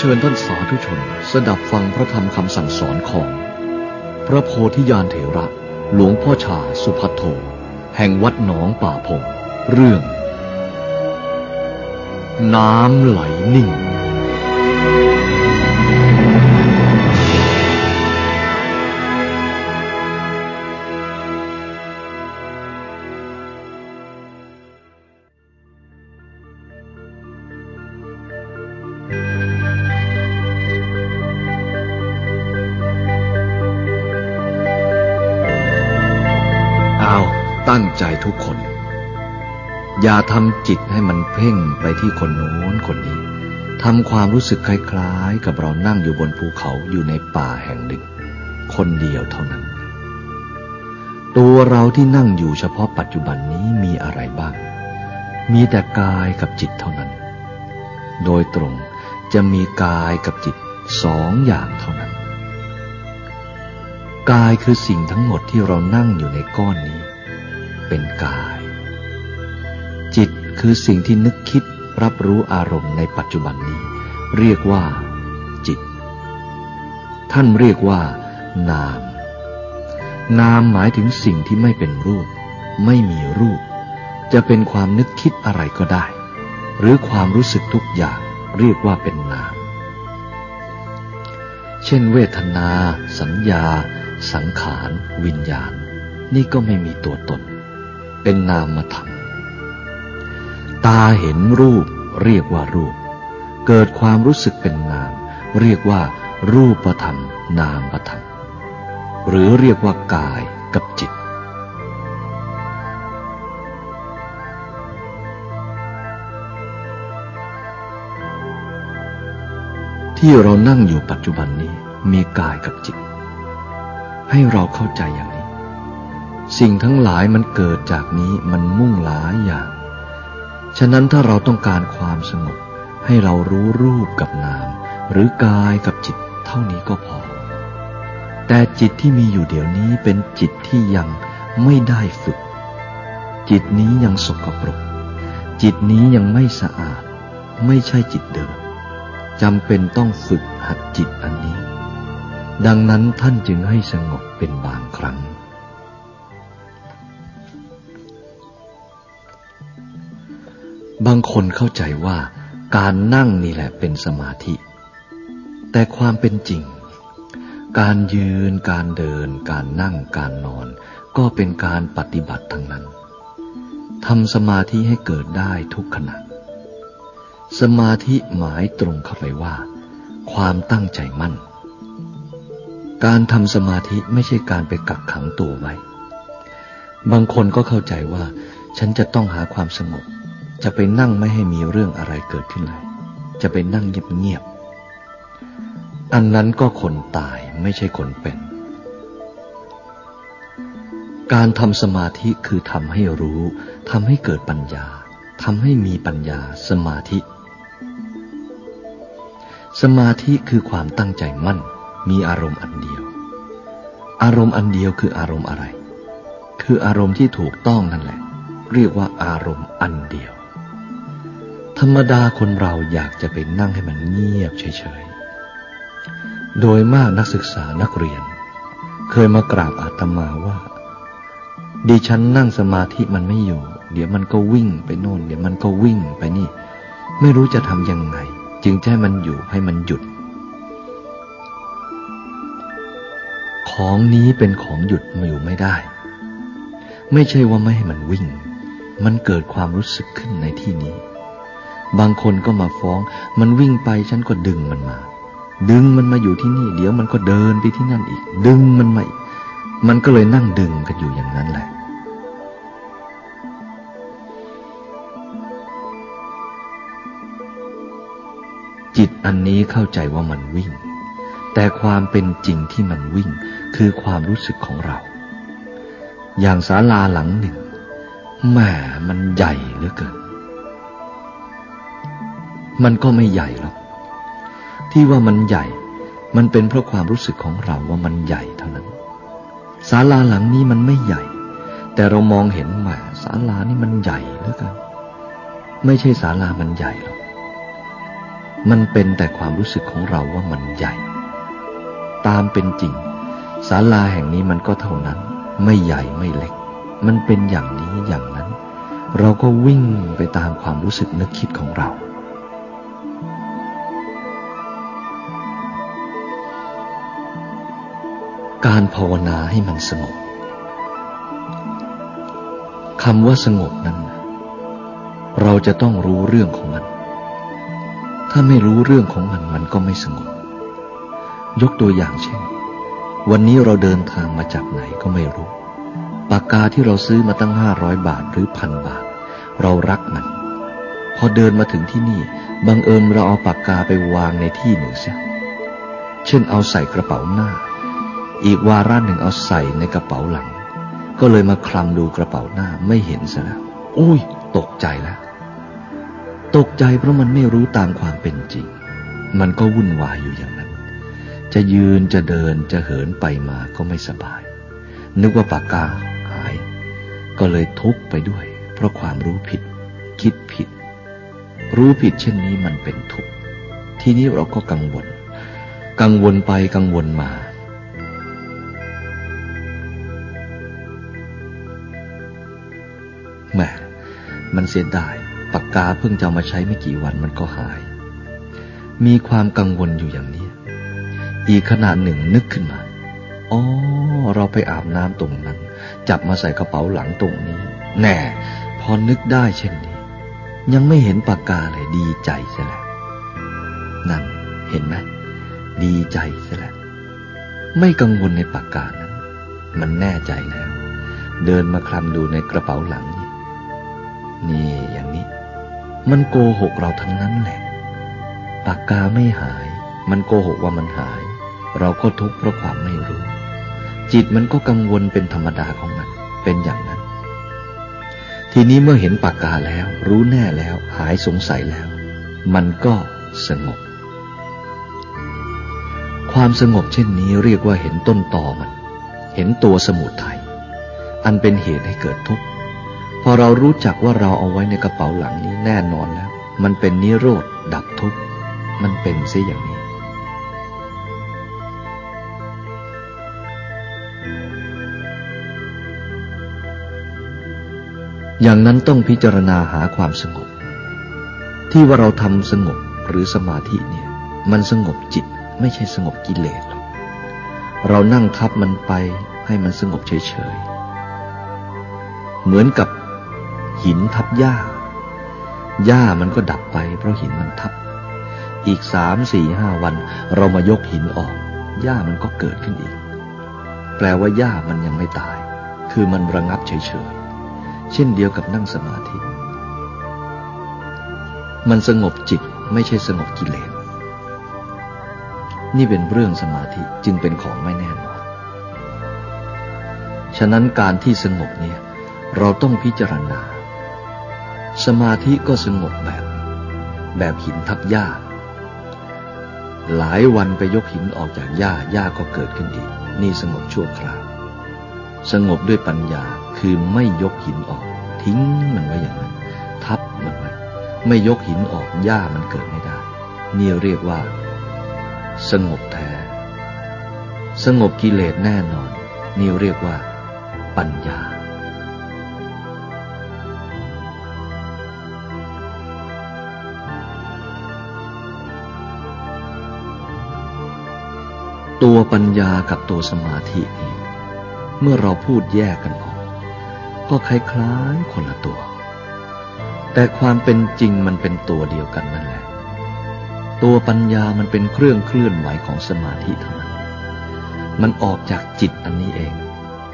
เชิญท่านสาธุชน สดับฟังพระธรรมคำสั่งสอนของ พระโพธิญาณเถระ หลวงพ่อชาสุพัทโท แห่งวัดหนองป่าพง เรื่อง น้ำไหลนิ่ง อย่าทำจิตให้มันเพ่งไปที่คนโน้นคนนี้ทำความรู้สึกคล้ายๆ กับเรานั่งอยู่บนภูเขาอยู่ในป่าแห่งหนึ่ง คนเดียวเท่านั้น ตัวเราที่นั่งอยู่เฉพาะปัจจุบันนี้มีอะไรบ้าง มีแต่กายกับจิตเท่านั้น โดยตรงจะมีกายกับจิตสองอย่างเท่านั้น กายคือสิ่งทั้งหมดที่เรานั่งอยู่ในก้อนนี้ เป็นกาย คือสิ่งที่นึกคิดรับรู้อารมณ์ในปัจจุบันนี้ เรียกว่า จิต ท่านเรียกว่า นาม นามหมายถึงสิ่งที่ไม่เป็นรูป ไม่มีรูป จะเป็นความนึกคิดอะไรก็ได้ หรือความรู้สึกทุกอย่างเรียกว่าเป็นนาม เช่น เวทนา สัญญา สังขาร วิญญาณ นี่ก็ไม่มีตัวตน เป็นนามธรรม ตาเห็นรูป เรียกว่ารูป เกิดความรู้สึกเป็นนาม เรียกว่า รูปธรรม นามธรรม หรือเรียกว่ากายกับจิต ที่เรานั่งอยู่ปัจจุบันนี้มีกายกับจิต ให้เราเข้าใจอย่างนี้ สิ่งทั้งหลายมันเกิดจากนี้มันมุ่งหลายอย่าง ฉะนั้นถ้าเราต้องการความสงบ ให้เรารู้รูปกับนาม หรือกายกับจิตเท่านี้ก็พอ แต่จิตที่มีอยู่เดี๋ยวนี้เป็นจิตที่ยังไม่ได้ฝึก จิตนี้ยังสกปรก จิตนี้ยังไม่สะอาด ไม่ใช่จิตเดิมจำเป็นต้องฝึกหัดจิตอันนี้ ดังนั้นท่านจึงให้สงบเป็นบางครั้ง บางคนเข้าใจว่าการนั่งนี่แหละเป็นสมาธิ แต่ความเป็นจริง การยืน การเดิน การนั่ง การนอน ก็เป็นการปฏิบัติทั้งนั้นทำสมาธิให้เกิดได้ทุกขณะ สมาธิหมายตรงเข้าไปว่า ความตั้งใจมั่น การทำสมาธิไม่ใช่การไปกักขังตัวไว้ บางคนก็เข้าใจว่า ฉันจะต้องหาความสงบ จะไปนั่งไม่ให้มีเรื่องอะไรเกิดขึ้นเลย จะไปนั่งเงียบๆ อันนั้นก็คนตายไม่ใช่คนเป็น การทำสมาธิคือทำให้รู้ทำให้เกิดปัญญาทำให้มีปัญญาสมาธิ สมาธิคือความตั้งใจมั่น มีอารมณ์อันเดียว อารมณ์อันเดียวคืออารมณ์อะไร คืออารมณ์ที่ถูกต้องนั่นแหละ เรียกว่าอารมณ์อันเดียว ธรรมดาคนเราอยากจะไปนั่งให้มันเงียบเฉยๆ โดยมากนักศึกษานักเรียน เคยมากราบอาตมาว่า ดิฉันนั่งสมาธิมันไม่อยู่ เดี๋ยวมันก็วิ่งไปโน่น เดี๋ยวมันก็วิ่งไปนี่ ไม่รู้จะทำยังไง จึงจะให้มันอยู่ให้มันหยุด ของนี้เป็นของหยุดมาอยู่ไม่ได้ ไม่ใช่ว่าไม่ให้มันวิ่ง มันเกิดความรู้สึกขึ้นในที่นี้ บางคนก็มาฟ้อง มันวิ่งไปฉันก็ดึงมันมา ดึงมันมาอยู่ที่นี่ เดี๋ยวมันก็เดินไปที่นั่นอีก ดึงมันมาอีกมันก็เลยนั่งดึงกันอยู่อย่างนั้นแหละ จิตอันนี้เข้าใจว่ามันวิ่ง แต่ความเป็นจริงที่มันวิ่งคือความรู้สึกของเรา อย่างศาลาหลังหนึ่งแหมมันใหญ่เหลือเกิน มันก็ไม่ใหญ่หรอกที่ว่ามันใหญ่ มันเป็นเพราะความรู้สึกของเราว่ามันใหญ่เท่านั้นศาลาหลังนี้มันไม่ใหญ่ แต่เรามองเห็นแหมศาลานี่มันใหญ่เหลือเกินไม่ใช่ศาลามันใหญ่หรอก มันเป็นแต่ความรู้สึกของเราว่ามันใหญ่ ตามเป็นจริงศาลาแห่งนี้มันก็เท่านั้น ไม่ใหญ่ไม่เล็ก มันเป็นอย่างนี้อย่างนั้น เราก็วิ่งไปตามความรู้สึกนึกคิดของเรา การภาวนาให้มันสงบคำว่าสงบนั้น เราจะต้องรู้เรื่องของมัน ถ้าไม่รู้เรื่องของมันมันก็ไม่สงบ ยกตัวอย่างเช่น วันนี้เราเดินทางมาจากไหนก็ไม่รู้ ปากกาที่เราซื้อมาตั้งห้าร้อยบาทหรือพันบาท เรารักมัน พอเดินมาถึงที่นี่ บังเอิญเราเอาปากกาไปวางในที่หนึ่งเสียเช่นเอาใส่กระเป๋าหน้า อีกวาระหนึ่งเอาใส่ในกระเป๋าหลัง ก็เลยมาคลำดูกระเป๋าหน้าไม่เห็นซะแล้วอุ้ย ตกใจแล้ว ตกใจเพราะมันไม่รู้ตามความเป็นจริง มันก็วุ่นวายอยู่อย่างนั้น จะยืนจะเดินจะเหินไปมาก็ไม่สบาย นึกว่าปากกาหาย ก็เลยทุกข์ไปด้วย เพราะความรู้ผิด คิดผิด รู้ผิดเช่นนี้มันเป็นทุกข์ ทีนี้เราก็กังวล กังวลไปกังวลมา แหมมันเสียดายปากกาเพิ่งจะมาใช้ไม่กี่วันมันก็หาย มีความกังวลอยู่อย่างนี้ อีกขณะหนึ่งนึกขึ้นมาอ๋อเราไปอาบน้ำตรงนั้น จับมาใส่กระเป๋าหลังตรงนี้ แน่ พอนึกได้เช่นนี้ ยังไม่เห็นปากกาเลยดีใจเสียแล้วนั่นเห็นไหมดีใจเสียแล้วไม่กังวลในปากกานั้น มันแน่ใจแล้ว เดินมาคลำดูในกระเป๋าหลัง นี่อย่างนี้ มันโกหกเราทั้งนั้นแหละ ปากกาไม่หาย มันโกหกว่ามันหาย เราก็ทุกข์เพราะความไม่รู้ จิตมันก็กังวลเป็นธรรมดาของมัน เป็นอย่างนั้น ทีนี้เมื่อเห็นปากกาแล้ว รู้แน่แล้ว หายสงสัยแล้ว มันก็สงบ ความสงบเช่นนี้เรียกว่าเห็นต้นตอมัน เห็นตัวสมุทัยอันเป็นเหตุให้เกิดทุกข์ อเรารู้จักว่าเราเอาไว้ในกระเป๋าหลังนี้แน่นอนแล้ว มันเป็นนิโรธดับทุกข์มันเป็นซิอย่างนี้ อย่างนั้นต้องพิจารณาหาความสงบ ที่ว่าเราทำสงบหรือสมาธิเนี่ย มันสงบจิตไม่ใช่สงบกิเลสหรอก เรานั่งทับมันไปให้มันสงบเฉยๆ เหมือนกับ หินทับหญ้า หญ้ามันก็ดับไปเพราะหินมันทับ อีกสามสี่ห้าวัน เรามายกหินออก หญ้ามันก็เกิดขึ้นอีก แปลว่าหญ้ามันยังไม่ตาย คือมันระงับเฉยๆเช่นเดียวกับนั่งสมาธิ มันสงบจิตไม่ใช่สงบกิเลส นี่เป็นเรื่องสมาธิจึงเป็นของไม่แน่นอน ฉะนั้นการที่สงบเนี่ยเราต้องพิจารณา สมาธิก็สงบแบบ แบบหินทับหญ้า หลายวันไปยกหินออกจากหญ้าหญ้าก็เกิดขึ้นอีก นี่สงบชั่วคราว สงบด้วยปัญญาคือไม่ยกหินออก ทิ้งมันไว้อย่างนั้น ทับมันไว้ไม่ยกหินออกหญ้ามันเกิดไม่ได้ นี่เรียกว่า สงบแท้ สงบกิเลสแน่นอน นี่เรียกว่า ปัญญา ตัวปัญญากับตัวสมาธินี่เมื่อเราพูดแยกกันออก ก็คล้ายๆคนละตัว แต่ความเป็นจริงมันเป็นตัวเดียวกันนั่นแหละ ตัวปัญญามันเป็นเครื่องเคลื่อนไหวของสมาธิเท่านั้น มันออกจากจิตอันนี้เอง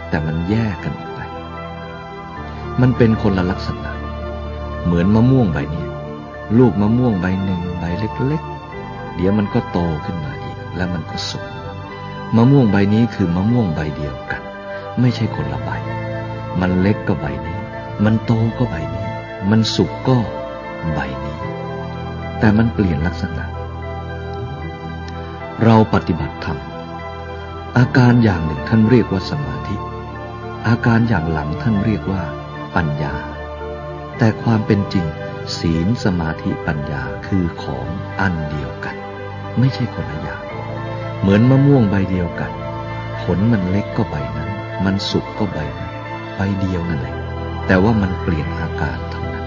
แต่มันแยกกันออกไป มันเป็นคนละลักษณะ เหมือนมะม่วงใบนี้ลูกมะม่วงใบหนึ่งใบเล็ก ๆ เดี๋ยวมันก็โตขึ้นมาอีก แล้วมันก็สุก มะม่วงใบนี้คือมะม่วงใบเดียวกัน ไม่ใช่คนละใบ มันเล็กก็ใบนี้ มันโตก็ใบนี้ มันสุกก็ใบนี้ แต่มันเปลี่ยนลักษณะ เราปฏิบัติธรรม อาการอย่างหนึ่งท่านเรียกว่าสมาธิ อาการอย่างหลังท่านเรียกว่า ปัญญา แต่ความเป็นจริง ศีลสมาธิปัญญาคือของอันเดียวกัน ไม่ใช่คนละอย่าง เหมือนมะม่วงใบเดียวกัน ผลมันเล็กก็ใบนั้น มันสุกก็ใบนั้นใบเดียวนั่นแหละแต่ว่ามันเปลี่ยนอาการเท่านั้น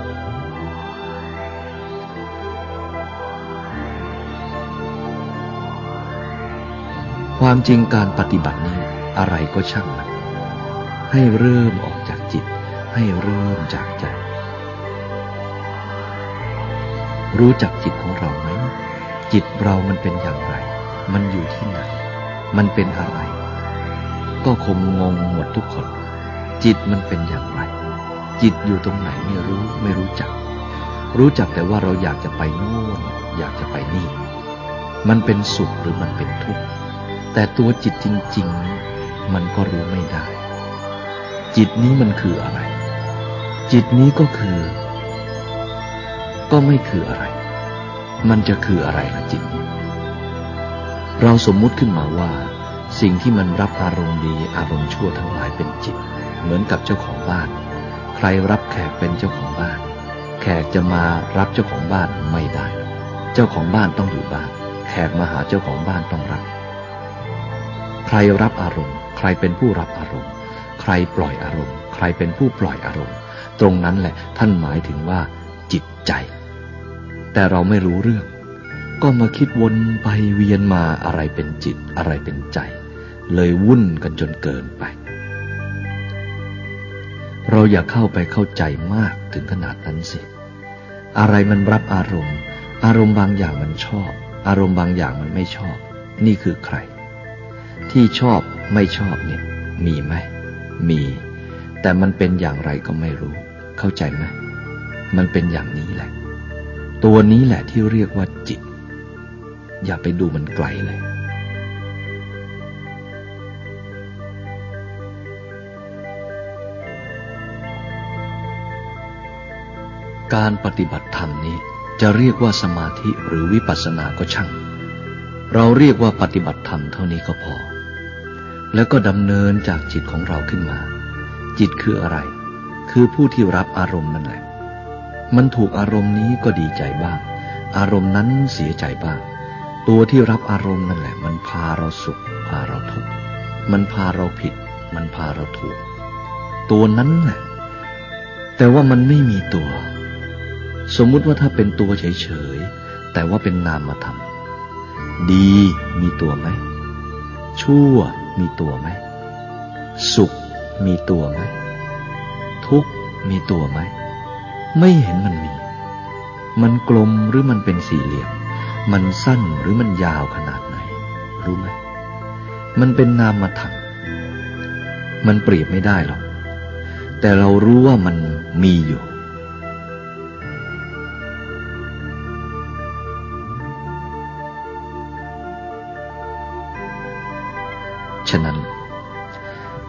ความจริงการปฏิบัตินี้อะไรก็ช่างมัน ให้เริ่มออกจากจิต ให้เริ่มจากใจ รู้จักจิตของเราไหม จิตเรามันเป็นอย่างไร มันอยู่ที่ไหน มันเป็นอะไร ก็คงงงหมดทุกคน จิตมันเป็นอย่างไร จิตอยู่ตรงไหนไม่รู้ไม่รู้จัก รู้จักแต่ว่าเราอยากจะไปโน่นอยากจะไปนี่ มันเป็นสุขหรือมันเป็นทุกข์ แต่ตัวจิตจริง ๆ มันก็รู้ไม่ได้ จิตนี้มันคืออะไร จิตนี้ก็คือ ก็ไม่คืออะไร มันจะคืออะไรล่ะจิตนี้ เราสมมุติขึ้นมาว่า สิ่งที่มันรับอารมณ์ดีอารมณ์ชั่วทั้งหลายเป็นจิต เหมือนกับเจ้าของบ้าน ใครรับแขกเป็นเจ้าของบ้าน แขกจะมารับเจ้าของบ้านไม่ได้ เจ้าของบ้านต้องอยู่บ้าน แขกมาหาเจ้าของบ้านต้องรับ ใครรับอารมณ์ ใครเป็นผู้รับอารมณ์ ใครปล่อยอารมณ์ ใครเป็นผู้ปล่อยอารมณ์ ตรงนั้นแหละท่านหมายถึงว่า จิตใจ แต่เราไม่รู้เรื่อง ก็มาคิดวนไปเวียนมาอะไรเป็นจิตอะไรเป็นใจ เลยวุ่นกันจนเกินไป เราอย่าเข้าไปเข้าใจมากถึงขนาดนั้นสิ อะไรมันรับอารมณ์ อารมณ์บางอย่างมันชอบ อารมณ์บางอย่างมันไม่ชอบ นี่คือใคร ที่ชอบไม่ชอบเนี่ย มีไหม มี แต่มันเป็นอย่างไรก็ไม่รู้ เข้าใจไหมมันเป็นอย่างนี้แหละ ตัวนี้แหละที่เรียกว่าจิต อย่าไปดูมันไกลเลย การปฏิบัติธรรมนี้จะเรียกว่าสมาธิหรือวิปัสสนาก็ช่าง เราเรียกว่าปฏิบัติธรรมเท่านี้ก็พอ แล้วก็ดำเนินจากจิตของเราขึ้นมา จิตคืออะไร คือผู้ที่รับอารมณ์นั่นแหละ มันถูกอารมณ์นี้ก็ดีใจบ้าง อารมณ์นั้นเสียใจบ้าง ตัวที่รับอารมณ์นั่นแหละ มันพาเราสุข พาเราทุกข์มันพาเราผิด มันพาเราถูก ตัวนั้นแหละแต่ว่ามันไม่มีตัว สมมุติว่าถ้าเป็นตัวเฉยๆแต่ว่าเป็นนามธรรมดีมีตัวไหม ชั่วมีตัวไหม สุขมีตัวไหม ทุกข์มีตัวไหม ไม่เห็นมันมี มันกลมหรือมันเป็นสี่เหลี่ยม มันสั้นหรือมันยาวขนาดไหน รู้ไหม มันเป็นนามธรรม มันเปรียบไม่ได้หรอก แต่เรารู้ว่ามันมีอยู่ ฉะนั้น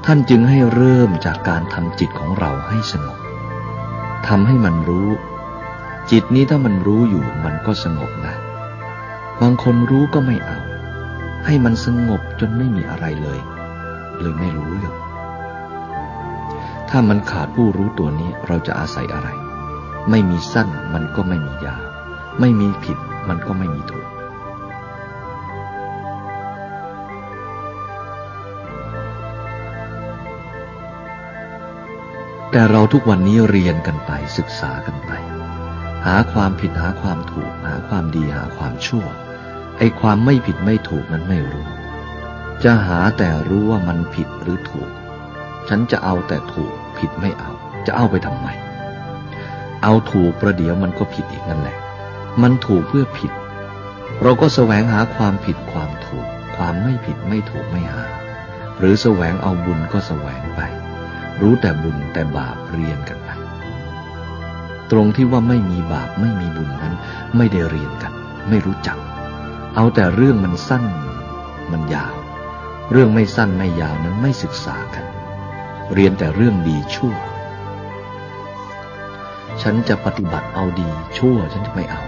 ท่านจึงให้เริ่มจากการทำจิตของเราให้สงบทำให้มันรู้จิตนี้ถ้ามันรู้อยู่มันก็สงบนะ บางคนรู้ก็ไม่เอา ให้มันสงบจนไม่มีอะไรเลย เลยไม่รู้เรื่อง ถ้ามันขาดผู้รู้ตัวนี้เราจะอาศัยอะไร ไม่มีสั้นมันก็ไม่มียาว ไม่มีผิดมันก็ไม่มีถูก แต่เราทุกวันนี้เรียนกันไปศึกษากันไป หาความผิดหาความถูก หาความดีหาความชั่ว ไอ้ความไม่ผิดไม่ถูกนั้นไม่รู้ จะหาแต่รู้ว่ามันผิดหรือถูก ฉันจะเอาแต่ถูกผิดไม่เอา จะเอาไปทำไม เอาถูกประเดี๋ยวมันก็ผิดอีกนั่นแหละ มันถูกเพื่อผิด เราก็แสวงหาความผิดความถูก ความไม่ผิดไม่ถูกไม่หา หรือแสวงเอาบุญก็แสวงไป รู้แต่บุญแต่บาปเรียนกันไปตรงที่ว่าไม่มีบาปไม่มีบุญนั้น ไม่ได้เรียนกัน ไม่รู้จัก เอาแต่เรื่องมันสั้น มันยาว เรื่องไม่สั้นไม่ยาวนั้นไม่ศึกษากัน เรียนแต่เรื่องดีชั่ว ฉันจะปฏิบัติเอาดีชั่วฉันจะไม่เอา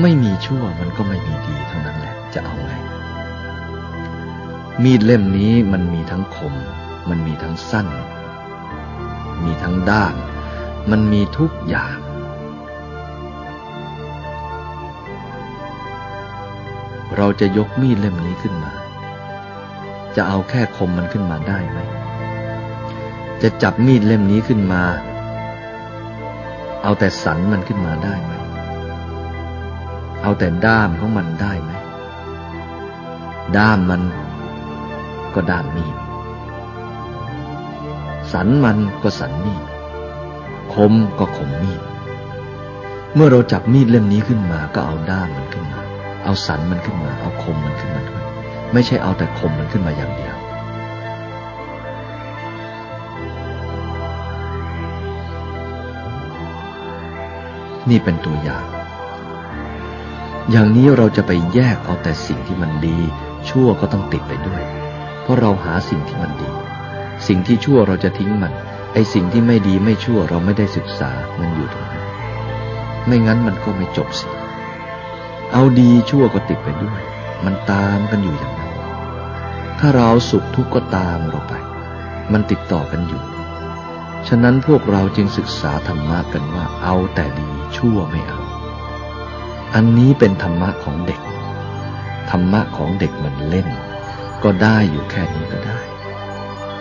ไม่มีชั่วมันก็ไม่มีดีเท่านั้นแหละ จะเอาไง มีดเล่มนี้มันมีทั้งคม มันมีทั้งสั้น มีทั้งด้ามมันมีทุกอย่าง เราจะยกมีดเล่มนี้ขึ้นมา จะเอาแค่คมมันขึ้นมาได้ไหม จะจับมีดเล่มนี้ขึ้นมา เอาแต่สันมันขึ้นมาได้ไหม เอาแต่ด้ามของมันได้ไหม ด้ามมันก็ด้ามมีด สันมันก็สันมีด คมก็คมมีด เมื่อเราจับมีดเล่มนี้ขึ้นมาก็เอาด้ามมันขึ้นมา เอาสันมันขึ้นมา เอาคมมันขึ้นมาด้วย ไม่ใช่เอาแต่คมมันขึ้นมาอย่างเดียว นี่เป็นตัวอย่าง อย่างนี้เราจะไปแยกเอาแต่สิ่งที่มันดี ชั่วก็ต้องติดไปด้วย เพราะเราหาสิ่งที่มันดี สิ่งที่ชั่วเราจะทิ้งมัน ไอสิ่งที่ไม่ดีไม่ชั่วเราไม่ได้ศึกษามันอยู่ตรงนั้น ไม่งั้นมันก็ไม่จบสิ เอาดีชั่วก็ติดไปด้วย มันตามกันอยู่อย่างนั้น ถ้าเราสุขทุกข์ก็ตามเราไป มันติดต่อกันอยู่ ฉะนั้นพวกเราจึงศึกษาธรรมะกันว่าเอาแต่ดีชั่วไม่เอา อันนี้เป็นธรรมะของเด็ก ธรรมะของเด็กมันเล่น ก็ได้อยู่แค่นี้ก็ได้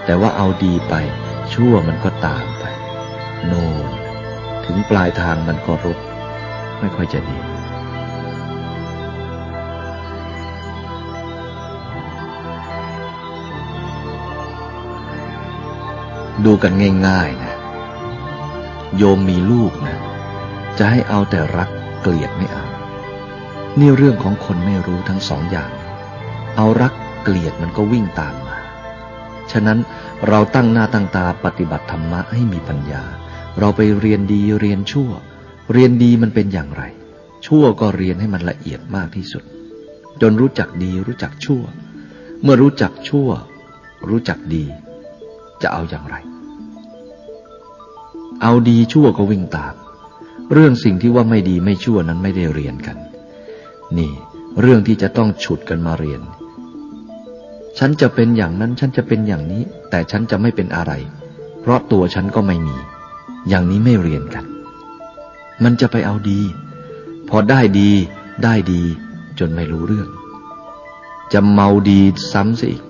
แต่ว่าเอาดีไป ชั่วมันก็ตามไป โน ถึงปลายทางมันก็รบ ไม่ค่อยจะดี ดูกันง่ายๆนะโยมมีลูกนะ จะให้เอาแต่รักเกลียดไม่เอานี่เรื่องของคนไม่รู้ทั้งสองอย่าง เอารักเกลียดมันก็วิ่งตามมา ฉะนั้นเราตั้งหน้าตั้งตาปฏิบัติธรรมะให้มีปัญญา เราไปเรียนดีเรียนชั่ว เรียนดีมันเป็นอย่างไร ชั่วก็เรียนให้มันละเอียดมากที่สุด จนรู้จักดีรู้จักชั่ว เมื่อรู้จักชั่ว รู้จักดี จะเอาอย่างไร เอาดีชั่วก็วิ่งตาม เรื่องสิ่งที่ว่าไม่ดีไม่ชั่วนั้นไม่ได้เรียนกัน นี่ เรื่องที่จะต้องฉุดกันมาเรียน ฉันจะเป็นอย่างนั้น ฉันจะเป็นอย่างนี้ แต่ฉันจะไม่เป็นอะไร เพราะตัวฉันก็ไม่มี อย่างนี้ไม่เรียนกัน มันจะไปเอาดี พอได้ดี ได้ดี จนไม่รู้เรื่อง จะเมาดีซ้ำซะอีก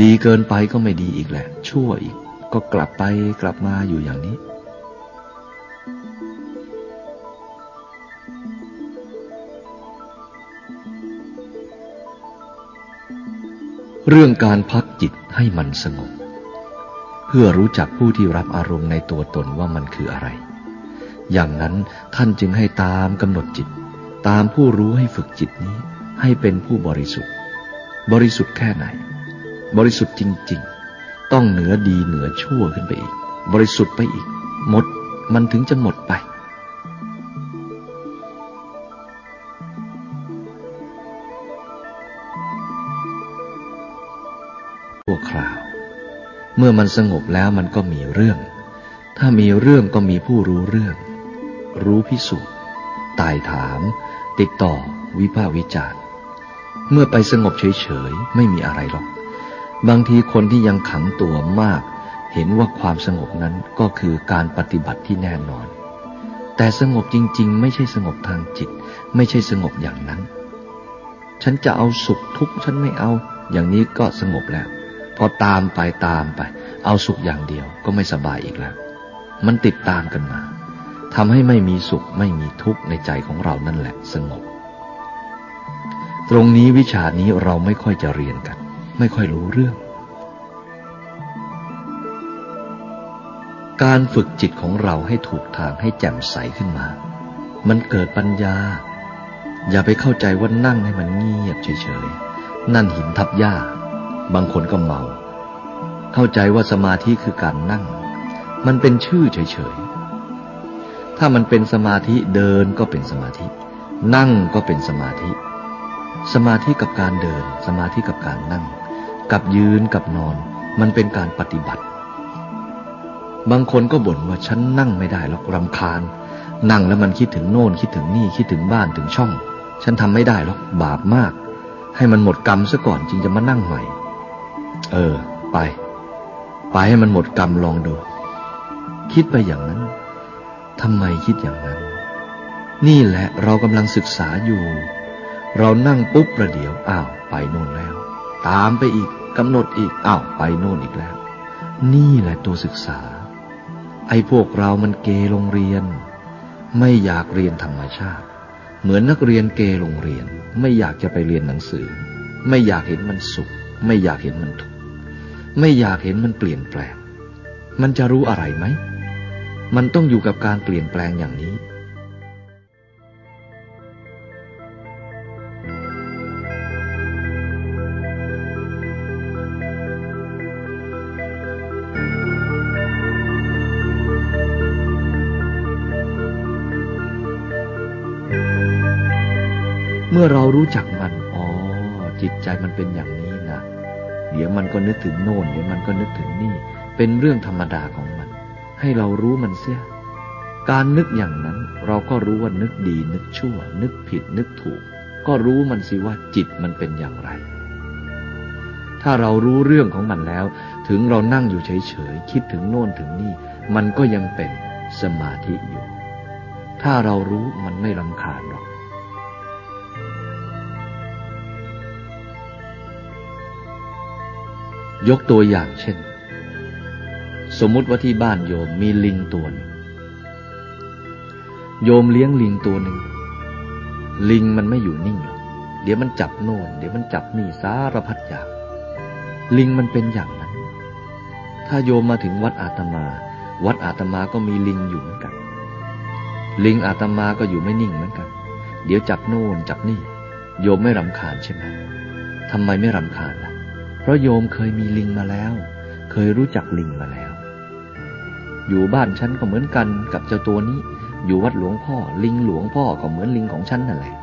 ดีเกินไปก็ไม่ดีอีกแหละ ชั่วอีกก็กลับไปกลับมาอยู่อย่างนี้ เรื่องการพักจิตให้มันสงบ เพื่อรู้จักผู้ที่รับอารมณ์ในตัวตนว่ามันคืออะไร อย่างนั้นท่านจึงให้ตามกำหนดจิต ตามผู้รู้ให้ฝึกจิตนี้ ให้เป็นผู้บริสุทธิ์ บริสุทธิ์แค่ไหน บริสุทธิ์จริง ๆ ต้องเหนือดีเหนือชั่วขึ้นไปอีก บริสุทธิ์ไปอีก หมดมันถึงจะหมดไป คราว เมื่อมันสงบแล้วมันก็มีเรื่อง ถ้ามีเรื่องก็มีผู้รู้เรื่อง รู้พิสูจน์ตายถาม ติดต่อวิพากษ์วิจารณ์เมื่อไปสงบเฉยๆ ไม่มีอะไรหรอก บางทีคนที่ยังขังตัวมาก เห็นว่าความสงบนั้นก็คือการปฏิบัติที่แน่นอน แต่สงบจริง ๆ ไม่ใช่สงบทางจิต ไม่ใช่สงบอย่างนั้น ฉันจะเอาสุขทุกข์ฉันไม่เอา อย่างนี้ก็สงบแล้ว พอตามไปตามไป เอาสุขอย่างเดียวก็ไม่สบายอีกแล้ว มันติดตามกันมาทำให้ไม่มีสุขไม่มีทุกข์ในใจของเรานั่นแหละสงบ ตรงนี้วิชานี้เราไม่ค่อยจะเรียนกัน ไม่ค่อยรู้เรื่อง การฝึกจิตของเราให้ถูกทางให้แจ่มใสขึ้นมา มันเกิดปัญญา อย่าไปเข้าใจว่านั่งให้มันเงียบเฉยๆ นั่นหินทับหญ้า บางคนก็เมา เข้าใจว่าสมาธิคือการนั่ง มันเป็นชื่อเฉยๆ ถ้ามันเป็นสมาธิเดินก็เป็นสมาธิ นั่งก็เป็นสมาธิ สมาธิกับการเดิน สมาธิกับการนั่ง กับยืนกับนอน มันเป็นการปฏิบัติ บางคนก็บ่นว่าฉันนั่งไม่ได้หรอกรำคาญ นั่งแล้วมันคิดถึงโน่นคิดถึงนี่คิดถึงบ้านถึงช่อง ฉันทำไม่ได้หรอกบาปมากให้มันหมดกรรมซะก่อนจึงจะมานั่งใหม่ เออ ไป ไปให้มันหมดกรรมลองดู คิดไปอย่างนั้นทำไมคิดอย่างนั้น นี่แหละเรากำลังศึกษาอยู่ เรานั่งปุ๊บประเดี๋ยวอ้าวไปโน่นแล้ว ตามไปอีกกำหนดอีกอ้าวไปโน่นอีกแล้ว นี่แหละตัวศึกษา ไอ้พวกเรามันเกโรงเรียน ไม่อยากเรียนธรรมชาติ เหมือนนักเรียนเกโรงเรียน ไม่อยากจะไปเรียนหนังสือ ไม่อยากเห็นมันสุข ไม่อยากเห็นมันทุกข์ ไม่อยากเห็นมันเปลี่ยนแปลง มันจะรู้อะไรไหม มันต้องอยู่กับการเปลี่ยนแปลงอย่างนี้ เมื่อเรารู้จักมัน อ๋อ จิตใจมันเป็นอย่าง เดี๋ยวมันก็นึกถึงโน่นเดี๋ยวมันก็นึกถึงนี่ เป็นเรื่องธรรมดาของมัน ให้เรารู้มันเสีย การนึกอย่างนั้นเราก็รู้ว่านึกดีนึกชั่ว นึกผิดนึกถูก ก็รู้มันสิว่าจิตมันเป็นอย่างไร ถ้าเรารู้เรื่องของมันแล้ว ถึงเรานั่งอยู่เฉยๆคิดถึงโน่นถึงนี่ มันก็ยังเป็นสมาธิอยู่ ถ้าเรารู้มันไม่รำคาญหรอก ยกตัวอย่างเช่น สมมุติว่าที่บ้านโยมมีลิงตัวนึงโยมเลี้ยงลิงตัวหนึ่ง ลิงมันไม่อยู่นิ่งหรอกเดี๋ยวมันจับโน่น เดี๋ยวมันจับนี่สารพัดอย่าง ลิงมันเป็นอย่างนั้น ถ้าโยมมาถึงวัดอาตมา วัดอาตมาก็มีลิงอยู่เหมือนกัน ลิงอาตมาก็อยู่ไม่นิ่งเหมือนกัน เดี๋ยวจับโน่นจับนี่ โยมไม่รำคาญใช่ไหมทำไมไม่รำคาญล่ะ ราะโยมเคยมีลิงมาแล้ว เคยรู้จักลิงมาแล้ว อยู่บ้านฉันก็เหมือนกันกับเจ้าตัวนี้ อยู่วัดหลวงพ่อ ลิงหลวงพ่อก็เหมือนลิงของฉันนั่นแหละ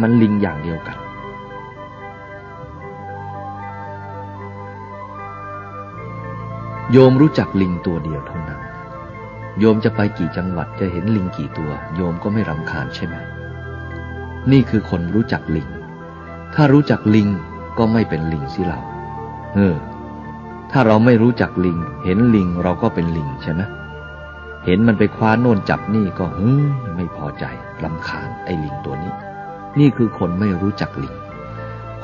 มันลิงอย่างเดียวกัน โยมรู้จักลิงตัวเดียวเท่านั้น โยมจะไปกี่จังหวัดจะเห็นลิงกี่ตัว โยมก็ไม่รำคาญใช่ไหม นี่คือคนรู้จักลิง ถ้ารู้จักลิงก็ไม่เป็นลิงสิเรา เออ ถ้าเราไม่รู้จักลิง เห็นลิงเราก็เป็นลิงใช่ไหมเห็นมันไปคว้าโน่นจับนี่ก็เฮ้ยไม่พอใจลำคาญไอ้ลิงตัวนี้ นี่คือคนไม่รู้จักลิง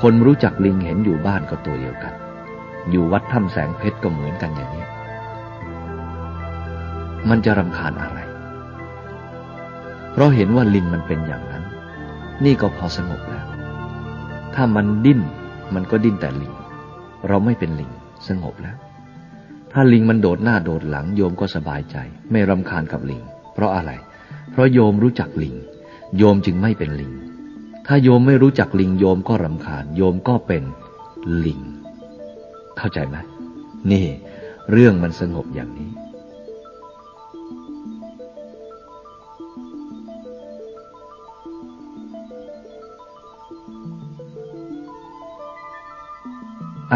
คนรู้จักลิงเห็นอยู่บ้านก็ตัวเดียวกัน อยู่วัดถ้ำแสงเพชรก็เหมือนกันอย่างนี้ มันจะรำคาญอะไร เพราะเห็นว่าลิงมันเป็นอย่างนั้น นี่ก็พอสงบแล้ว ถ้ามันดิ้น มันก็ดิ้นแต่ลิง เราไม่เป็นลิงสงบแล้ว ถ้าลิงมันโดดหน้าโดดหลังโยมก็สบายใจ ไม่รำคาญกับลิง เพราะอะไร เพราะโยมรู้จักลิง โยมจึงไม่เป็นลิง ถ้าโยมไม่รู้จักลิงโยมก็รำคาญ โยมก็เป็นลิง เข้าใจไหมนี่ เรื่องมันสงบอย่างนี้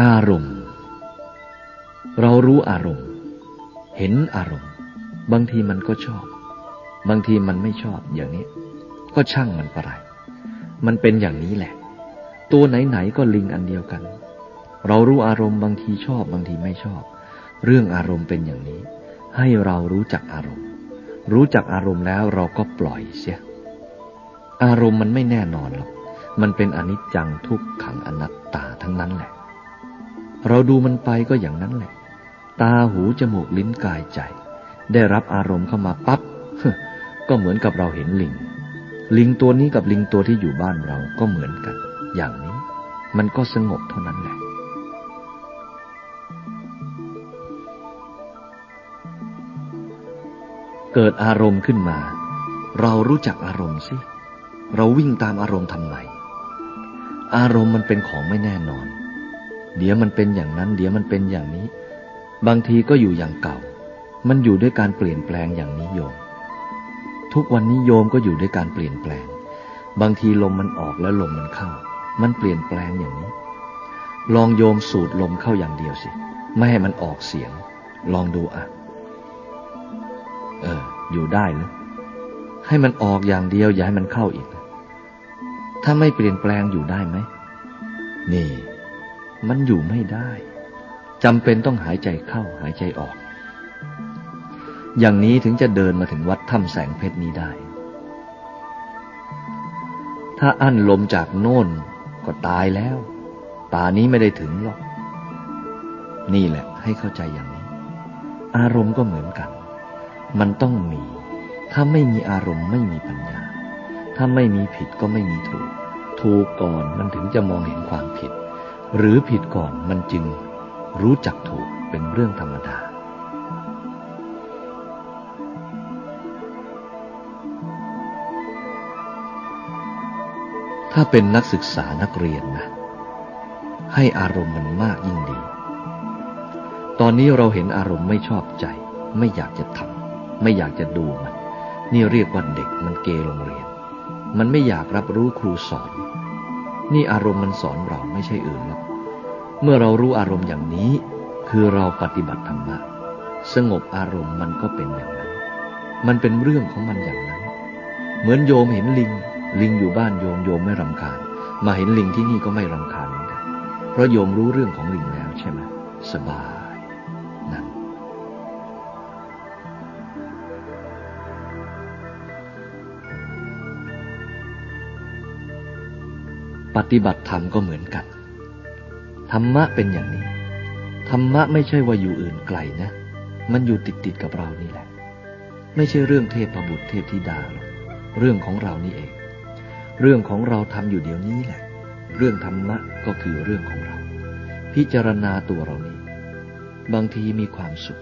อารมณ์ เรารู้อารมณ์ เห็นอารมณ์ บางทีมันก็ชอบ บางทีมันไม่ชอบอย่างนี้ ก็ช่างมันไปไรมันเป็นอย่างนี้แหละ ตัวไหนๆก็ลิงอันเดียวกัน เรารู้อารมณ์บางทีชอบบางทีไม่ชอบ เรื่องอารมณ์เป็นอย่างนี้ ให้เรารู้จักอารมณ์ รู้จักอารมณ์แล้วเราก็ปล่อยเสีย อารมณ์มันไม่แน่นอนหรอก มันเป็นอนิจจังทุกขังอนัตตาทั้งนั้นแหละ เราดูมันไปก็อย่างนั้นแหละ ตาหูจมูกลิ้นกายใจ ได้รับอารมณ์เข้ามาปับ๊บก็เหมือนกับเราเห็นลิง ลิงตัวนี้กับลิงตัวที่อยู่บ้านเราก็เหมือนกัน อย่างนี้มันก็สงบเท่านั้นแหละเกิดอารมณ์ขึ้นมา เรารู้จักอารมณ์สิ เราวิ่งตามอารมณ์ทำไม อารมณ์มันเป็นของไม่แน่นอน เดี๋ยวมันเป็นอย่างนั้น เดี๋ยวมันเป็นอย่างนี้ บางทีก็อยู่อย่างเก่า มันอยู่ด้วยการเปลี่ยนแปลงอย่างนี้โยม ทุกวันนี้โยมก็อยู่ด้วยการเปลี่ยนแปลง บางทีลมมันออกแล้วลมมันเข้า มันเปลี่ยนแปลงอย่างนี้ ลองโยมสูดลมเข้าอย่างเดียวสิ ไม่ให้มันออกเสียง ลองดูอะ เออ อยู่ได้หรือให้มันออกอย่างเดียวอย่าให้มันเข้าอีก ถ้าไม่เปลี่ยนแปลงอยู่ได้ไหม นี่ มันอยู่ไม่ได้จำเป็นต้องหายใจเข้าหายใจออก อย่างนี้ถึงจะเดินมาถึงวัดถ้ำแสงเพชรนี้ได้ ถ้าอั้นลมจากโน่นก็ตายแล้ว ป่านี้ไม่ได้ถึงหรอก นี่แหละให้เข้าใจอย่างนี้ อารมณ์ก็เหมือนกัน มันต้องมี ถ้าไม่มีอารมณ์ไม่มีปัญญา ถ้าไม่มีผิดก็ไม่มีถูก ถูกก่อนมันถึงจะมองเห็นความผิด หรือผิดก่อนมันจึงรู้จักถูกเป็นเรื่องธรรมดา ถ้าเป็นนักศึกษานักเรียนนะ ให้อารมณ์มันมากยิ่งดี ตอนนี้เราเห็นอารมณ์ไม่ชอบใจ ไม่อยากจะทำไม่อยากจะดูมัน นี่เรียกว่าเด็กมันเกโรงเรียน มันไม่อยากรับรู้ครูสอน นี่อารมณ์มันสอนเราไม่ใช่อื่นหรอก เมื่อเรารู้อารมณ์อย่างนี้ คือเราปฏิบัติธรรมะ สงบอารมณ์มันก็เป็นอย่างนั้น มันเป็นเรื่องของมันอย่างนั้น เหมือนโยมเห็นลิง ลิงอยู่บ้านโยมโยมไม่รำคาญ มาเห็นลิงที่นี่ก็ไม่รำคาญเหมือนกัน เพราะโยมรู้เรื่องของลิงแล้วใช่ไหมสบาย ปฏิบัติธรรมก็เหมือนกัน ธรรมะเป็นอย่างนี้ ธรรมะไม่ใช่ว่าอยู่อื่นไกลนะ มันอยู่ติดติดกับเรานี่แหละ ไม่ใช่เรื่องเทพประบุตรเทพธิดาหรอกเรื่องของเรานี่เอง เรื่องของเราทำอยู่เดี๋ยวนี้แหละ เรื่องธรรมะก็คือเรื่องของเรา พิจารณาตัวเรานี้ บางทีมีความสุข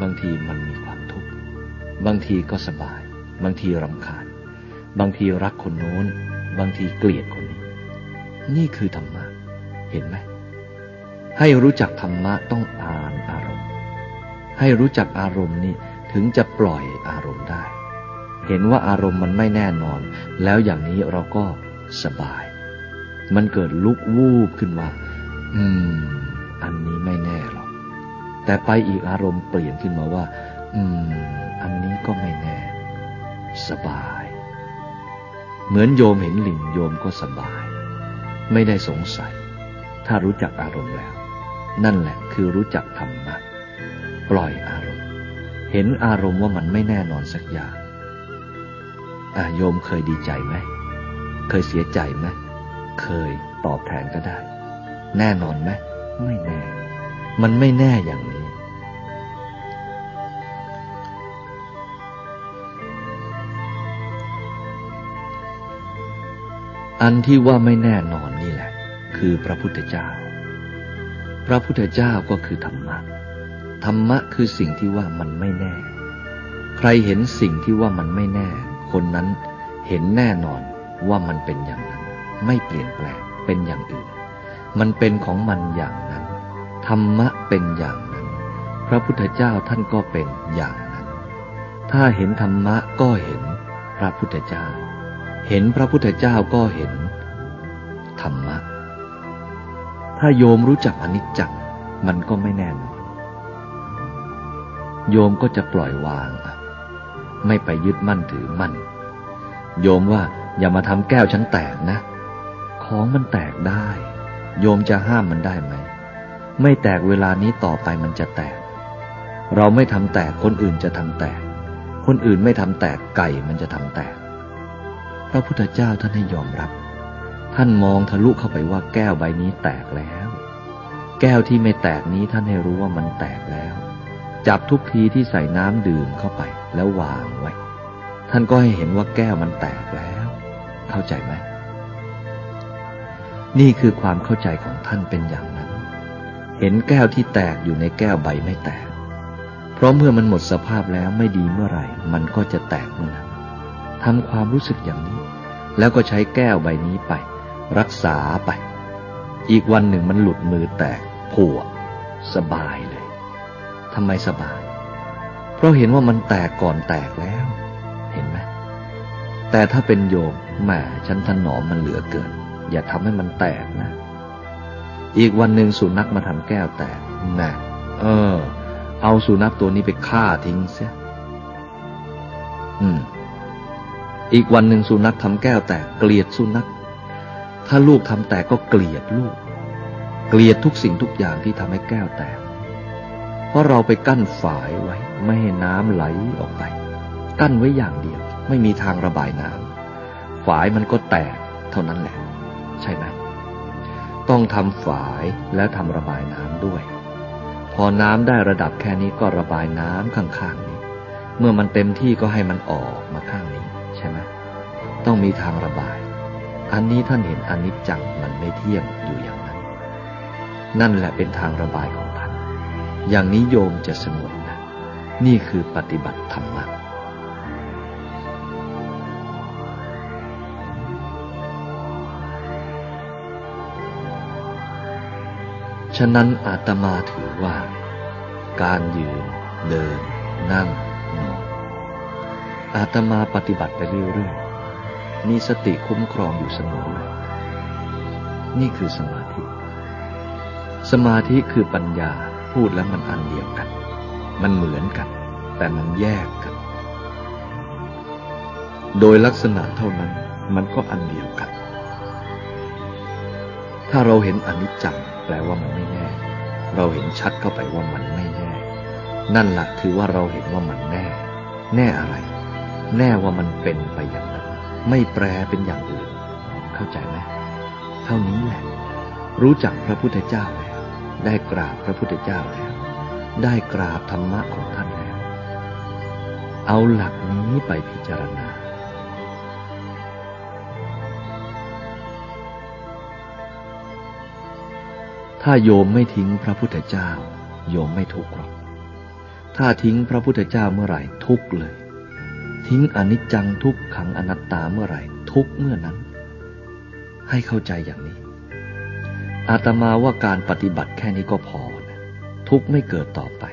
บางทีมันมีความทุกข์ บางทีก็สบาย บางทีรำคาญ บางทีรักคนโน้น บางทีเกลียดค นี่คือธรรมะ เห็นไหม ให้รู้จักธรรมะต้องอ่านอารมณ์ ให้รู้จักอารมณ์นี่ถึงจะปล่อยอารมณ์ได้ เห็นว่าอารมณ์มันไม่แน่นอน แล้วอย่างนี้เราก็สบาย มันเกิดลุกวูบขึ้นว่าอืม อันนี้ไม่แน่หรอก แต่ไปอีกอารมณ์เปลี่ยนขึ้นมาว่า อืม อันนี้ก็ไม่แน่ สบาย เหมือนโยมเห็นลิงโยมก็สบาย ไม่ได้สงสัย ถ้ารู้จักอารมณ์แล้ว นั่นแหละคือรู้จักธรรมะ ปล่อยอารมณ์ เห็นอารมณ์ว่ามันไม่แน่นอนสักอย่างอาโยมเคยดีใจไหม เคยเสียใจไหม เคยตอบแทนก็ได้ แน่นอนไหม ไม่แน่ มันไม่แน่อย่างนี้ อันที่ว่าไม่แน่นอนนี่แหละ คือพระพุทธเจ้า พระพุทธเจ้าก็คือธรรมะ ธรรมะคือสิ่งที่ว่ามันไม่แน่ ใครเห็นสิ่งที่ว่ามันไม่แน่ คนนั้นเห็นแน่นอนว่ามันเป็นอย่างนั้น ไม่เปลี่ยนแปลงเป็นอย่างอื่น มันเป็นของมันอย่างนั้น ธรรมะเป็นอย่างนั้น พระพุทธเจ้าท่านก็เป็นอย่างนั้น ถ้าเห็นธรรมะก็เห็นพระพุทธเจ้า เห็นพระพุทธเจ้าก็เห็น ธรรมะ ถ้าโยมรู้จักอนิจจังมันก็ไม่แน่นโยมก็จะปล่อยวาง ไม่ไปยึดมั่นถือมั่น โยมว่าอย่ามาทำแก้วฉันแตกนะ ของมันแตกได้ โยมจะห้ามมันได้ไหม ไม่แตกเวลานี้ต่อไปมันจะแตก เราไม่ทำแตกคนอื่นจะทำแตก คนอื่นไม่ทำแตกไก่มันจะทำแตก พระพุทธเจ้าท่านให้ยอมรับ ท่านมองทะลุเข้าไปว่าแก้วใบนี้แตกแล้ว แก้วที่ไม่แตกนี้ท่านให้รู้ว่ามันแตกแล้ว จับทุกทีที่ใส่น้ำดื่มเข้าไปแล้ววางไว้ ท่านก็ให้เห็นว่าแก้วมันแตกแล้ว เข้าใจไหมนี่คือความเข้าใจของท่านเป็นอย่างนั้น เห็นแก้วที่แตกอยู่ในแก้วใบไม่แตก เพราะเมื่อมันหมดสภาพแล้วไม่ดีเมื่อไหร่ มันก็จะแตกเมื่อนั้น ทำความรู้สึกอย่างนี้ แล้วก็ใช้แก้วใบนี้ไป รักษาไป อีกวันหนึ่งมันหลุดมือแตกผัวสบายเลยทำไมสบาย เพราะเห็นว่ามันแตกก่อนแตกแล้ว เห็นไหมแต่ถ้าเป็นโยมแหมฉันถนอมมันเหลือเกิน อย่าทำให้มันแตกนะ อีกวันหนึ่งสุนัขมาทำแก้วแตกนะเออ เอาสุนัขตัวนี้ไปฆ่าทิ้งเสียอืม อีกวันหนึ่งสุนัขทำแก้วแตกเกลียดสุนัข ถ้าลูกทำแตกก็เกลียดลูก เกลียดทุกสิ่งทุกอย่างที่ทำให้แก้วแตก เพราะเราไปกั้นฝายไว้ ไม่ให้น้ำไหลออกไป กั้นไว้อย่างเดียว ไม่มีทางระบายน้ำฝายมันก็แตกเท่านั้นแหละ ใช่ไหมต้องทำฝายแล้วทำระบายน้ำด้วย พอน้ำได้ระดับแค่นี้ก็ระบายน้ำข้างๆนี้ เมื่อมันเต็มที่ก็ให้มันออกมาข้างนี้ ใช่ไหมต้องมีทางระบาย อันนี้ท่านเห็นอนิจจังมันไม่เที่ยงอยู่อย่างนั้น นั่นแหละเป็นทางระบายของท่าน อย่างนี้โยมจะสงบนะ นี่คือปฏิบัติธรรมะฉะนั้นอาตมาถือว่า การยืน เดิน นั่งนอน อาตมาปฏิบัติไปเรื่อยๆ มีสติคุ้มครองอยู่เสมอเลย นี่คือสมาธิ สมาธิคือปัญญาพูดแล้วมันอันเดียวกัน มันเหมือนกัน แต่มันแยกกัน โดยลักษณะเท่านั้นมันก็อันเดียวกัน ถ้าเราเห็นอนิจจังแปลว่ามันไม่แน่ เราเห็นชัดเข้าไปว่ามันไม่แน่ นั่นหละคือว่าเราเห็นว่ามันแน่ แน่อะไร แน่ว่ามันเป็นไปอย่างนั้น ไม่แปรเป็นอย่างอื่น เข้าใจไหมเท่านี้แหละ รู้จักพระพุทธเจ้าแล้ว ได้กราบพระพุทธเจ้าแล้ว ได้กราบธรรมะของท่านแล้ว เอาหลักนี้ไปพิจารณาถ้าโยมไม่ทิ้งพระพุทธเจ้า โยมไม่ทุกข์หรอก ถ้าทิ้งพระพุทธเจ้าเมื่อไหร่ทุกข์เลย ทิ้งอนิจจังทุกขังอนัตตาเมื่อไหร่ ทุกเมื่อนั้น ให้เข้าใจอย่างนี้ อาตมาว่าการปฏิบัติแค่นี้ก็พอนะทุกไม่เกิดต่อไป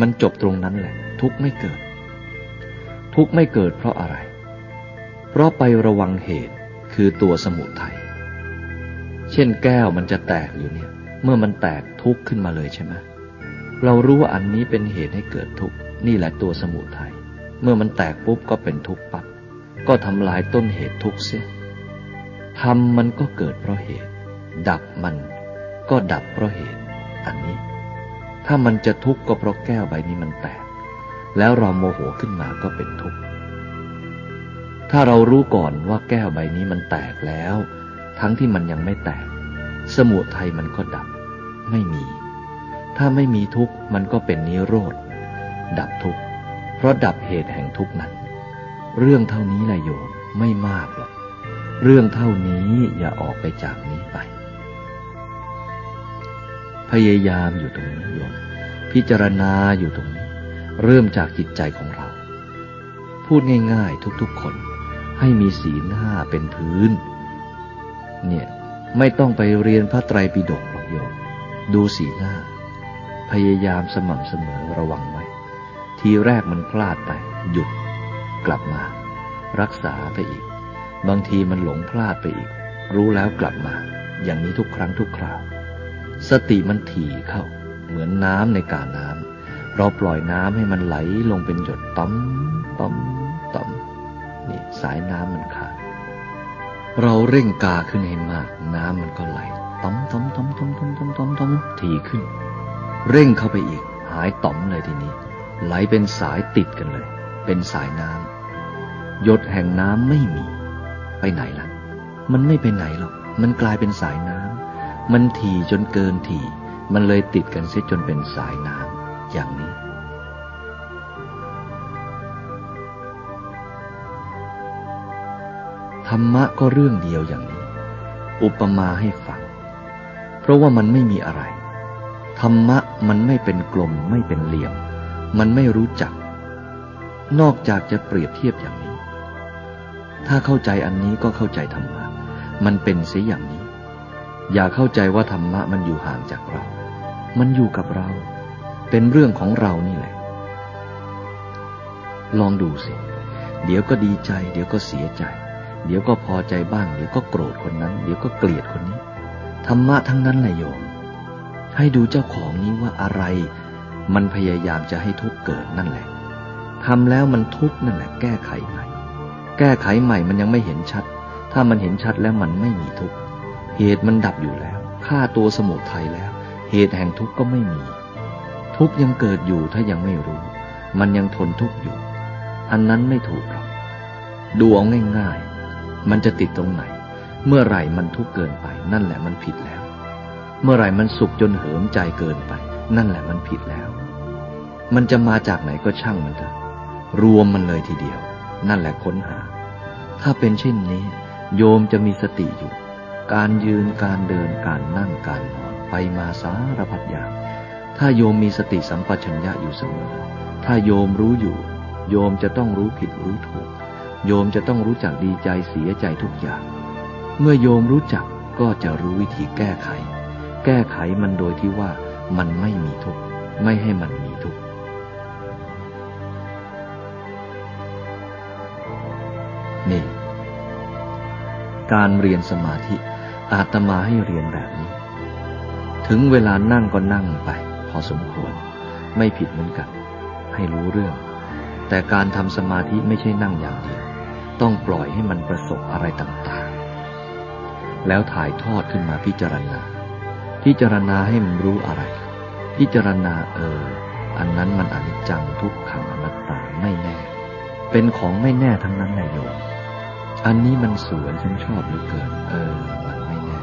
มันจบตรงนั้นแหละ ทุกไม่เกิด ทุกไม่เกิดเพราะอะไร เพราะไประวังเหตุคือตัวสมุทยัยเช่นแก้วมันจะแตกอยู่เนี่ย เมื่อมันแตกทุกข์ขึ้นมาเลยใช่ไหมเรารู้ว่าอันนี้เป็นเหตุให้เกิดทุกข์นี่แหละตัวสมุทัย เมื่อมันแตกปุ๊บก็เป็นทุกข์ปับ๊บก็ทำลายต้นเหตุทุกข์เสียทำมันก็เกิดเพราะเหตุ ดับมันก็ดับเพราะเหตุ อันนี้ ถ้ามันจะทุกข์ก็เพราะแก้วใบนี้มันแตก แล้วเราโมโหขึ้นมาก็เป็นทุกข์ถ้าเรารู้ก่อนว่าแก้วใบนี้มันแตกแล้ว ทั้งที่มันยังไม่แตก สมุทัยมันก็ดับ ไม่มี ถ้าไม่มีทุกข์มันก็เป็นนิโรธดับทุกข์ เพราะดับเหตุแห่งทุกนั้น เรื่องเท่านี้แหละโยมไม่มากหรอก เรื่องเท่านี้อย่าออกไปจากนี้ไป พยายามอยู่ตรงนี้โยม พิจารณาอยู่ตรงนี้ เริ่มจากจิตใจของเรา พูดง่ายๆ ทุกๆคนให้มีศีลห้าเป็นพื้น เนี่ยไม่ต้องไปเรียนพระไตรปิฎกหรอกโยม ดูสีหน้า พยายามสม่ำเสมอระวังไว้ ทีแรกมันพลาดไป หยุด กลับมา รักษาไปอีก บางทีมันหลงพลาดไปอีก รู้แล้วกลับมา อย่างนี้ทุกครั้งทุกคราว สติมันถี่เข้า เหมือนน้ำในกาน้ำเราปล่อยน้ำให้มันไหลลงเป็นหยดต่อมต่อมต่อมนี่สายน้ำมันขาดเราเร่งกาขึ้นให้มาก น้ำมันก็ไหลต่อมต่อมต่อมต่อมต่อมต่อมต่อมถี่ขึ้น เร่งเข้าไปอีก หายต่อมเลยทีนี้ ไหลเป็นสายติดกันเลย เป็นสายน้ำหยดแห่งน้ำไม่มี ไปไหนล่ะ มันไม่ไปไหนหรอก มันกลายเป็นสายน้ำมันถี่จนเกินถี่ มันเลยติดกันเสียจนเป็นสายน้ำอย่างนี้ธรรมะก็เรื่องเดียวอย่างนี้ อุปมาให้ฟัง เพราะว่ามันไม่มีอะไร ธรรมะมันไม่เป็นกลมไม่เป็นเหลี่ยม มันไม่รู้จัก นอกจากจะเปรียบเทียบอย่างนี้ ถ้าเข้าใจอันนี้ก็เข้าใจธรรมะ มันเป็นเสียอย่างนี้ อย่าเข้าใจว่าธรรมะมันอยู่ห่างจากเรา มันอยู่กับเรา เป็นเรื่องของเรานี่แหละ ลองดูสิ เดี๋ยวก็ดีใจ เดี๋ยวก็เสียใจ เดี๋ยวก็พอใจบ้าง เดี๋ยวก็โกรธคนนั้น เดี๋ยวก็เกลียดคนนี้ ธรรมะทั้งนั้นแหละโยม ให้ดูเจ้าของนี้ว่าอะไร มันพยายามจะให้ทุกข์เกิดนั่นแหละทำแล้วมันทุกข์นั่นแหละ แก้ไขใหม่ แก้ไขใหม่มันยังไม่เห็นชัด ถ้ามันเห็นชัดแล้วมันไม่มีทุกข์ เหตุมันดับอยู่แล้วฆ่าตัวสมุทัยแล้ว เหตุแห่งทุกข์ก็ไม่มี ทุกข์ยังเกิดอยู่ถ้ายังไม่รู้ มันยังทนทุกข์อยู่ อันนั้นไม่ถูกหรอก ดูเอาง่ายๆ มันจะติดตรงไหน เมื่อไหร่มันทุกข์เกินไป นั่นแหละมันผิดแล้ว เมื่อไหร่มันสุขจนเหิมใจเกินไป นั่นแหละมันผิดแล้ว มันจะมาจากไหนก็ช่างมันเถอะรวมมันเลยทีเดียว นั่นแหละค้นหา ถ้าเป็นเช่นนี้ โยมจะมีสติอยู่ การยืนการเดินการนั่งการนอนไปมาสารพัดอย่าง ถ้าโยมมีสติสัมปชัญญะอยู่เสมอ ถ้าโยมรู้อยู่ โยมจะต้องรู้ผิดรู้ถูก โยมจะต้องรู้จักดีใจเสียใจทุกอย่าง เมื่อโยมรู้จักก็จะรู้วิธีแก้ไข แก้ไขมันโดยที่ว่า มันไม่มีทุกข์ไม่ให้มันมีทุกข์นี่ การเรียนสมาธิอาตมาให้เรียนแบบนี้ ถึงเวลานั่งก็นั่งไป พอสมควร ไม่ผิดเหมือนกัน ให้รู้เรื่อง แต่การทำสมาธิไม่ใช่นั่งอย่างเดียว ต้องปล่อยให้มันประสบอะไรต่างๆ แล้วถ่ายทอดขึ้นมาพิจารณา พิจารณาให้มันรู้อะไร พิจารณาเออ อันนั้นมันอนิจจังทุกขังอนัตตาไม่แน่ เป็นของไม่แน่ทั้งนั้นนายโยมอันนี้มันสวยฉันชอบเหลือเกิน เออ มันไม่แน่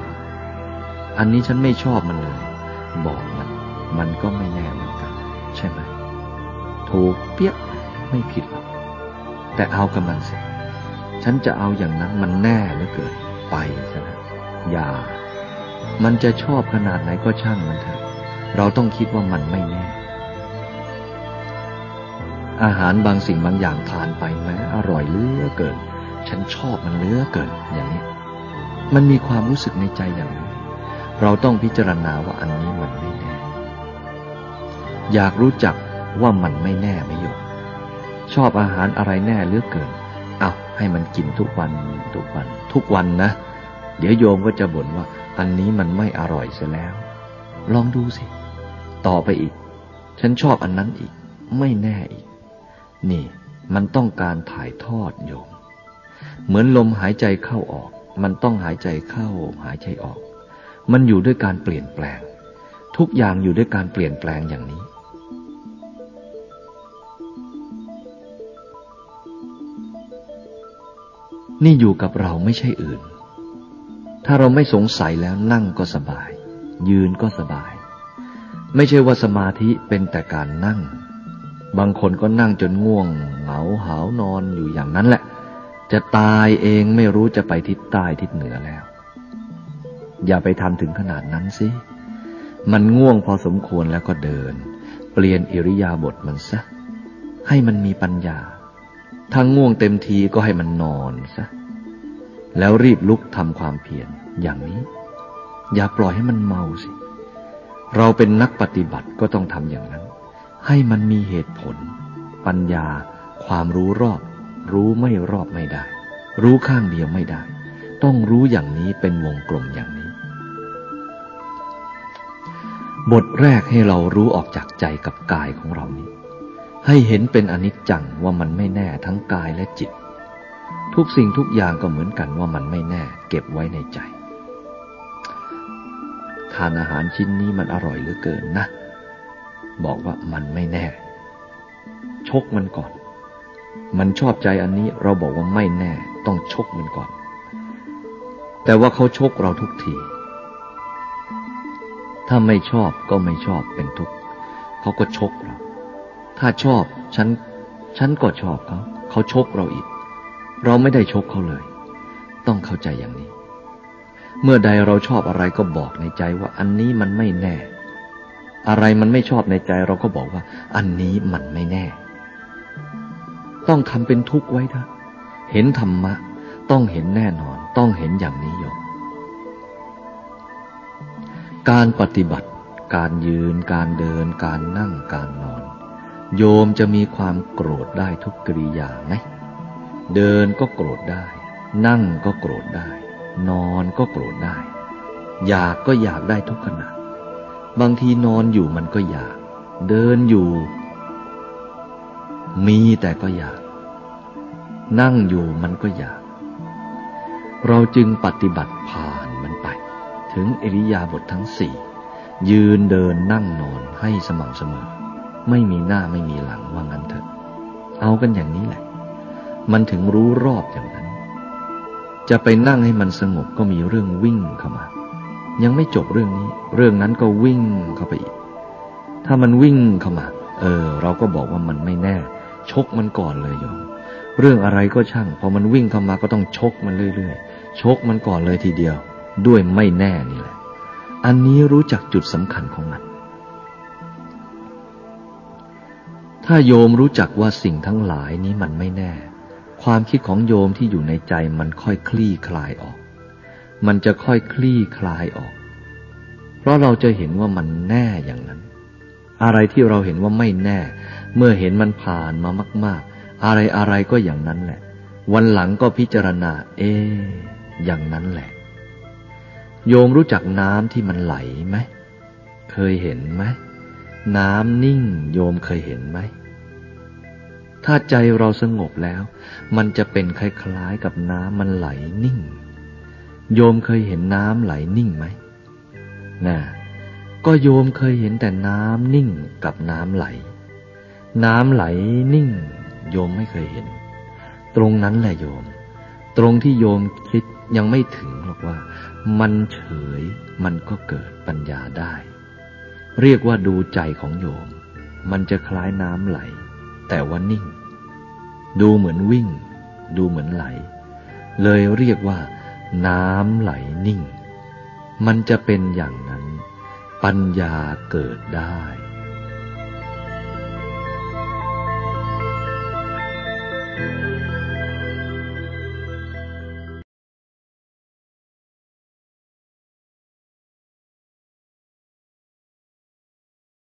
อันนี้ฉันไม่ชอบมันเลย บอกมัน มันก็ไม่แน่เหมือนกัน ใช่ไหมถูกเปี้ยไม่ผิดหรอกแต่เอากับมันสิฉันจะเอาอย่างนั้นมันแน่เหลือเกิน ไปซะนะอย่า มันจะชอบขนาดไหนก็ช่างมันเถอะ เราต้องคิดว่ามันไม่แน่ อาหารบางสิ่งบางอย่างทานไปแม้อร่อยเลือเกิน ฉันชอบมันเลือเกิน อย่างนี้ มันมีความรู้สึกในใจอย่างนี้ เราต้องพิจารณาว่าอันนี้มันไม่แน่ อยากรู้จักว่ามันไม่แน่ไม่โยมชอบอาหารอะไรแน่เลือเกิน เอาให้มันกินทุกวันทุกวัน ทุกวันนะ เดี๋ยวโยมก็จะบ่นว่า อันนี้มันไม่อร่อยเสียแล้ว ลองดูสิ ต่อไปอีก ฉันชอบอันนั้นอีก ไม่แน่อีก นี่ มันต้องการถ่ายทอดโยม เหมือนลมหายใจเข้าออก มันต้องหายใจเข้า หายใจออก มันอยู่ด้วยการเปลี่ยนแปลง ทุกอย่างอยู่ด้วยการเปลี่ยนแปลงอย่างนี้นี่อยู่กับเราไม่ใช่อื่น ถ้าเราไม่สงสัยแล้วนั่งก็สบาย ยืนก็สบาย ไม่ใช่ว่าสมาธิเป็นแต่การนั่ง บางคนก็นั่งจนง่วง เหงาหาวนอนอยู่อย่างนั้นแหละ จะตายเองไม่รู้จะไปทิศใต้ทิศเหนือแล้ว อย่าไปทำถึงขนาดนั้นสิ มันง่วงพอสมควรแล้วก็เดิน เปลี่ยนอิริยาบถมันซะ ให้มันมีปัญญาถ้าง่วงเต็มทีก็ให้มันนอนซะ แล้วรีบลุกทำความเพียรอย่างนี้ อย่าปล่อยให้มันเมาสิ เราเป็นนักปฏิบัติก็ต้องทำอย่างนั้น ให้มันมีเหตุผล ปัญญา ความรู้รอบ รู้ไม่รอบไม่ได้ รู้ข้างเดียวไม่ได้ ต้องรู้อย่างนี้เป็นวงกลมอย่างนี้ บทแรกให้เรารู้ออกจากใจกับกายของเรานี้ ให้เห็นเป็นอนิจจังว่ามันไม่แน่ทั้งกายและจิต ทุกสิ่งทุกอย่างก็เหมือนกันว่ามันไม่แน่ เก็บไว้ในใจ ทานอาหารชิ้นนี้มันอร่อยเหลือเกินนะ บอกว่ามันไม่แน่ ชกมันก่อน มันชอบใจอันนี้เราบอกว่าไม่แน่ ต้องชกมันก่อน แต่ว่าเขาชกเราทุกที ถ้าไม่ชอบก็ไม่ชอบเป็นทุกข์เขาก็ชกเรา ถ้าชอบฉัน ฉันก็ชอบเขา เขาชกเราอีก เราไม่ได้ชกเขาเลย ต้องเข้าใจอย่างนี้ เมื่อใดเราชอบอะไรก็บอกในใจว่าอันนี้มันไม่แน่ อะไรมันไม่ชอบในใจเราก็บอกว่า อันนี้มันไม่แน่ ต้องทำเป็นทุกข์ไว้เถอะเห็นธรรมะ ต้องเห็นแน่นอน ต้องเห็นอย่างนี้โยมการปฏิบัติ การยืน การเดิน การนั่ง การนอน โยมจะมีความโกรธได้ทุกกริยาไหม เดินก็โกรธได้ นั่งก็โกรธได้ นอนก็โกรธได้ อยากก็อยากได้ทุกขณะ บางทีนอนอยู่มันก็อยาก เดินอยู่ มีแต่ก็อยาก นั่งอยู่มันก็อยาก เราจึงปฏิบัติผ่านมันไป ถึงอริยาบททั้งสี่ยืนเดินนั่งนอนให้สม่ำเสมอ ไม่มีหน้าไม่มีหลังว่างั้นเถอะ เอากันอย่างนี้แหละ มันถึงรู้รอบอย่างนั้น จะไปนั่งให้มันสงบก็มีเรื่องวิ่งเข้ามา ยังไม่จบเรื่องนี้ เรื่องนั้นก็วิ่งเข้าไปอีก ถ้ามันวิ่งเข้ามา เออ เราก็บอกว่ามันไม่แน่ ชกมันก่อนเลยโยมเรื่องอะไรก็ช่าง พอมันวิ่งเข้ามาก็ต้องชกมันเรื่อยๆ ชกมันก่อนเลยทีเดียว ด้วยไม่แน่นี่แหละ อันนี้รู้จักจุดสำคัญของมัน ถ้าโยมรู้จักว่าสิ่งทั้งหลายนี้มันไม่แน่ ความคิดของโยมที่อยู่ในใจมันค่อยคลี่คลายออก มันจะค่อยคลี่คลายออก เพราะเราจะเห็นว่ามันแน่อย่างนั้น อะไรที่เราเห็นว่าไม่แน่ เมื่อเห็นมันผ่านมามาก ๆ อะไรอะไรก็อย่างนั้นแหละ วันหลังก็พิจารณา เอ๊อย่างนั้นแหละ โยมรู้จักน้ำที่มันไหลไหม เคยเห็นไหม น้ำนิ่ง โยมเคยเห็นไหม ถ้าใจเราสงบแล้ว มันจะเป็นคล้ายๆกับน้ำมันไหลนิ่ง โยมเคยเห็นน้ำไหลนิ่งไหมน่ะก็โยมเคยเห็นแต่น้ำนิ่งกับน้ำไหล น้ำไหลนิ่ง โยมไม่เคยเห็น ตรงนั้นแหละโยม ตรงที่โยมคิดยังไม่ถึงหรอกว่า มันเฉยมันก็เกิดปัญญาได้ เรียกว่าดูใจของโยม มันจะคล้ายน้ำไหล แต่ว่านิ่ง ดูเหมือนวิ่ง ดูเหมือนไหล เลยเรียกว่า น้ำไหลนิ่ง มันจะเป็นอย่างนั้น ปัญญาเกิดได้